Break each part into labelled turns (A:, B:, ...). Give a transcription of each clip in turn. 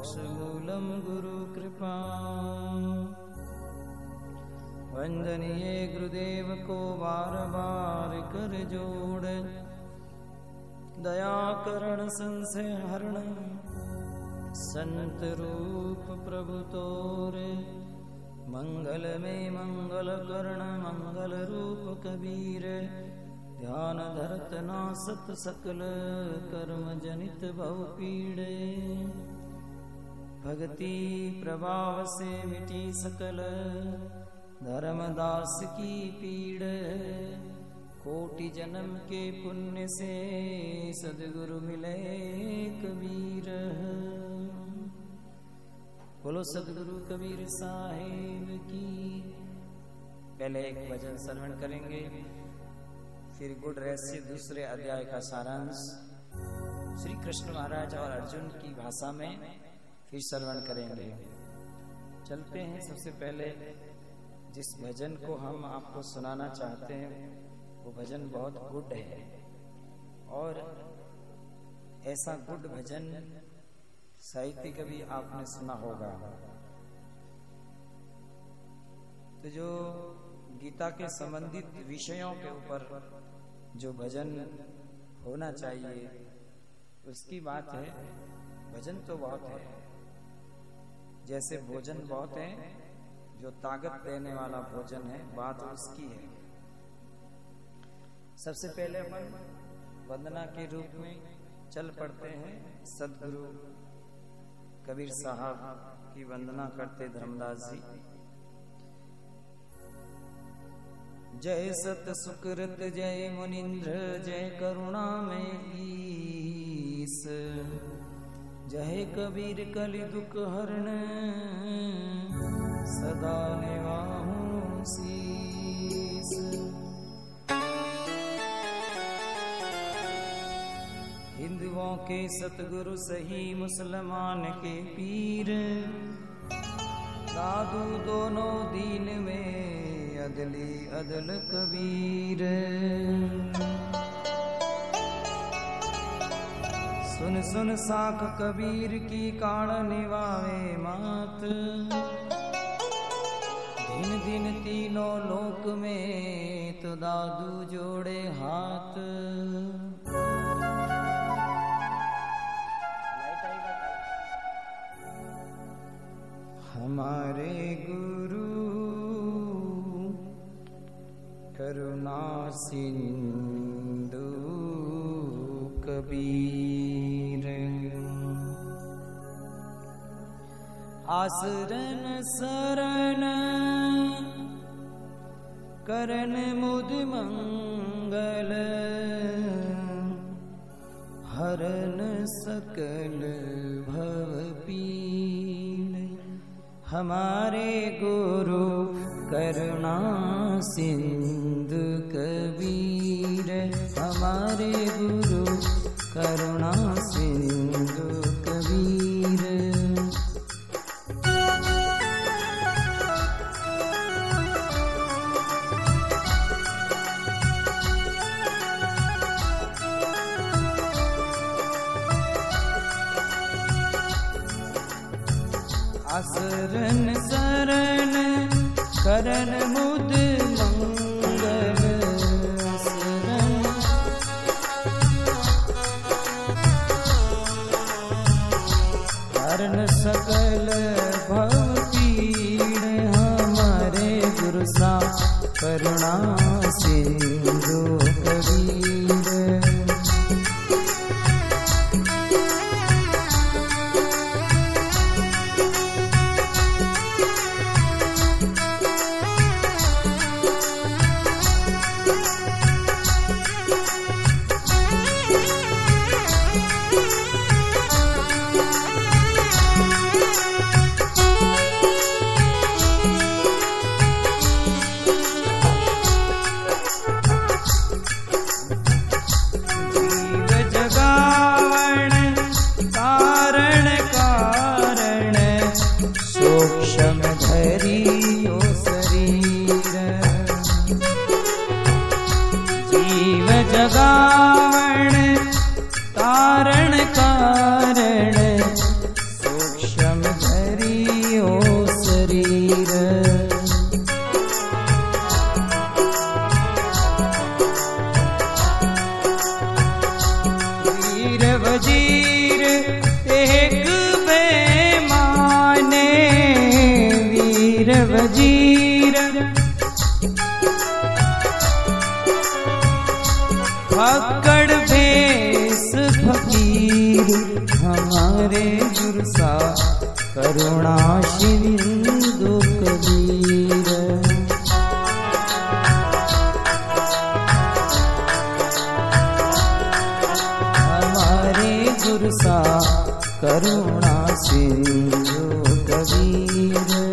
A: मोक्षमूलं गुरुकृपा वन्दनीये गुरुदेव को बार बार कर जोड़। दया करण संशय हरण संत रूप प्रभु तोरे। मंगल में मंगल कर्ण मंगल रूप कबीर। ध्यान धरत नासत सकल कर्म जनित भव पीड़े भक्ति प्रभाव से मिटी सकल। धर्मदास की पीड़, कोटि जन्म के पुण्य से सदगुरु मिले कबीर बोलो, सदगुरु कबीर साहेब की। पहले एक भजन श्रवण करेंगे, फिर गुड रहस्य, दूसरे अध्याय का सारांश। श्री कृष्ण महाराज और अर्जुन की भाषा में फिर श्रवण करेंगे। चलते हैं सबसे पहले। जिस भजन को हम आपको सुनाना चाहते हैं, वो भजन बहुत गुड है। और ऐसा गुड भजन साहित्य कभी आपने सुना होगा। तो जो गीता के संबंधित विषयों के ऊपर जो भजन होना चाहिए, उसकी बात है, भजन तो बहुत है। जैसे भोजन बहुत है जो ताकत देने वाला भोजन है बात उसकी है। सबसे पहले अपन वंदना के रूप में चल पड़ते हैं सदगुरु कबीर साहब की वंदना करते धर्मदास जी। जय सत सुकृत जय मुनिंद्र जय करुणा में ईस। जय कबीर कलि दुख हरण सदा निवाहू शीस हिंदुओं के सतगुरु सही मुसलमान के पीर, दादू दोनों दीन में अदली अदल कबीर। सुन सुन साख कबीर की काण निवावे मात। दिन दिन तीनों लोक में तो दादू जोड़े हाथ। हमारे गुरु, करुणा सिंधु कबीर। आसरन शरण करण मुद मंगल हरन सकल भव पीड़ हमारे गुरु करुणा सिंधु कबीर, हमारे गुरु करुणा हरण सकल भव हमारे गुरु सा करुणा सिंधु कबीर ीव जगाण कारण भाकड़ भेस फकीर हमारे गुरसा करुणा गुरुसाुणा कबीर हमारे कवीर करुणा सिंधु कबीर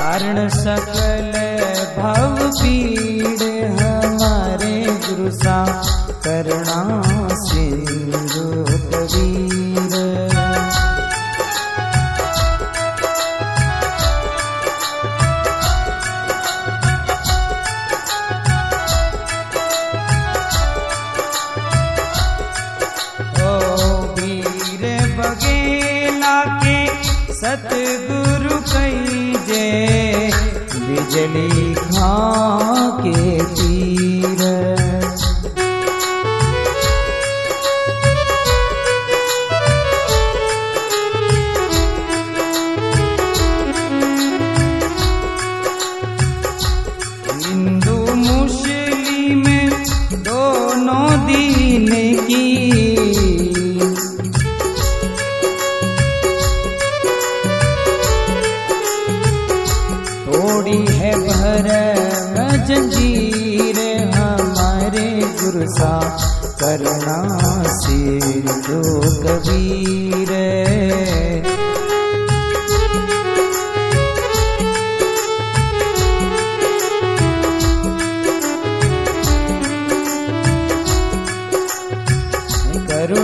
A: कारण सकल भव पीड़ हमारे गुरु सा करुणा सिंधु कबीर। ओ वीर बगेला के सतगुरु कई जे बिजली खा के तीर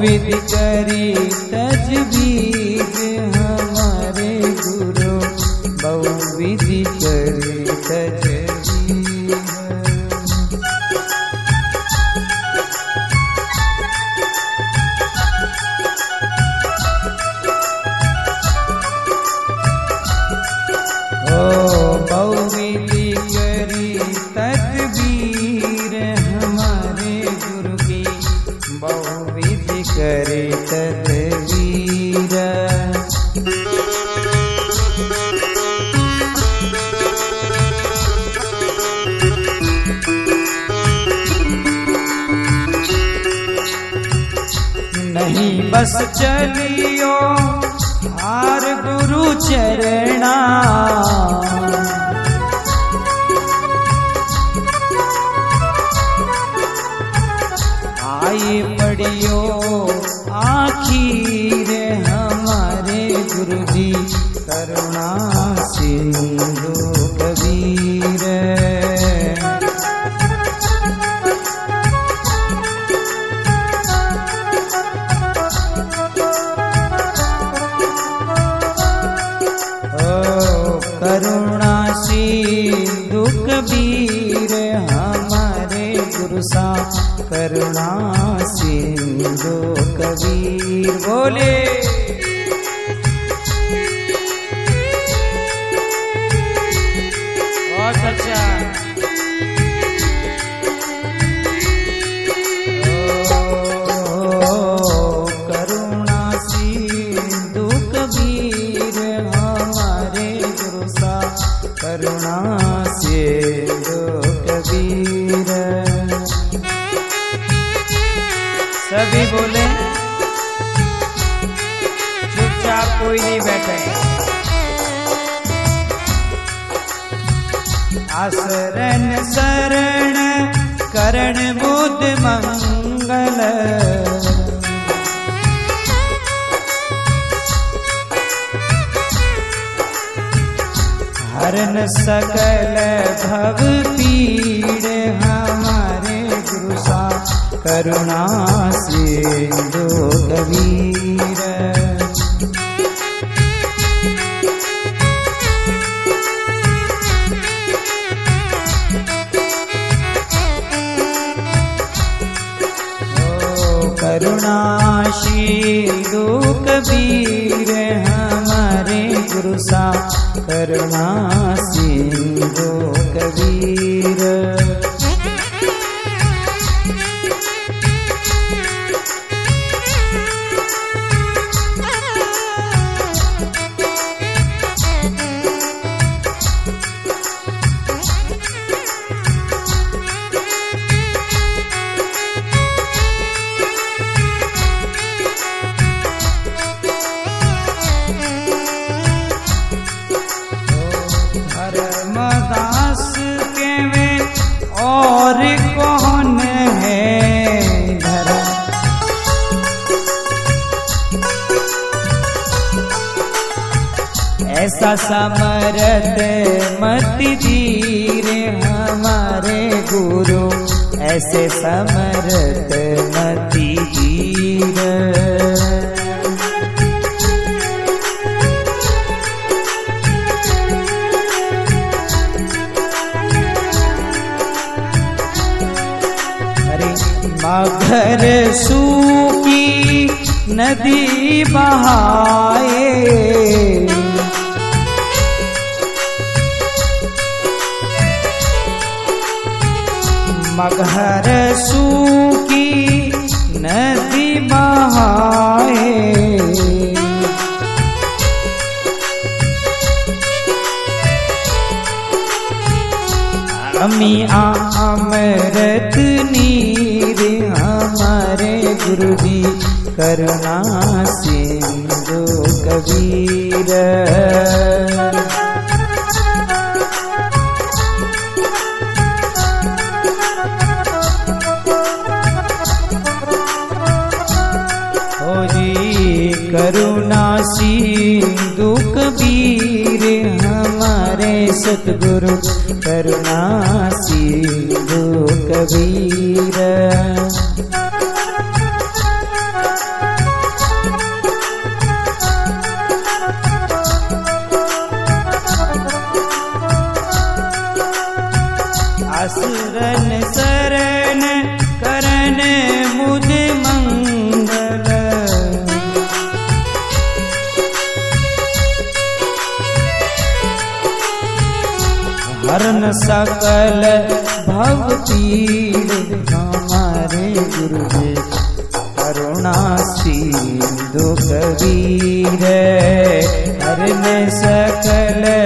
A: विचरि नहीं बस चलियो हार गुरु चरणा। आई पड़ियो आखिर हमारे गुरु जी करुणा सिंधु अच्छा। करुणा सा कबीर सभी बोले। आसरण शरण करण बुद्ध मंगल। हरन सकल भव पीड़ हमारे सा करुणा सिंधु कबीर करुणाशीलो कबीर हमारे गुरु सा करुणा सिंधु कबीर। धर्मदास के वे और कौन है धर्म ऐसा समरत मत धीर हमारे गुरु, ऐसे समरत मति धीर मगर सूखी नदी बहाए। मगर सूखी नदी बहाए। अमी करुणा सिंधु कबीर हो जी करुणा सिंधु कबीर हमारे सतगुरु करुणा सिंधु कबीर। असुरन शरण करन मुद मंगल। हरन सकल पीड़ हमारे गुरु जी करुणा सिंधु कबीर। हरन सकल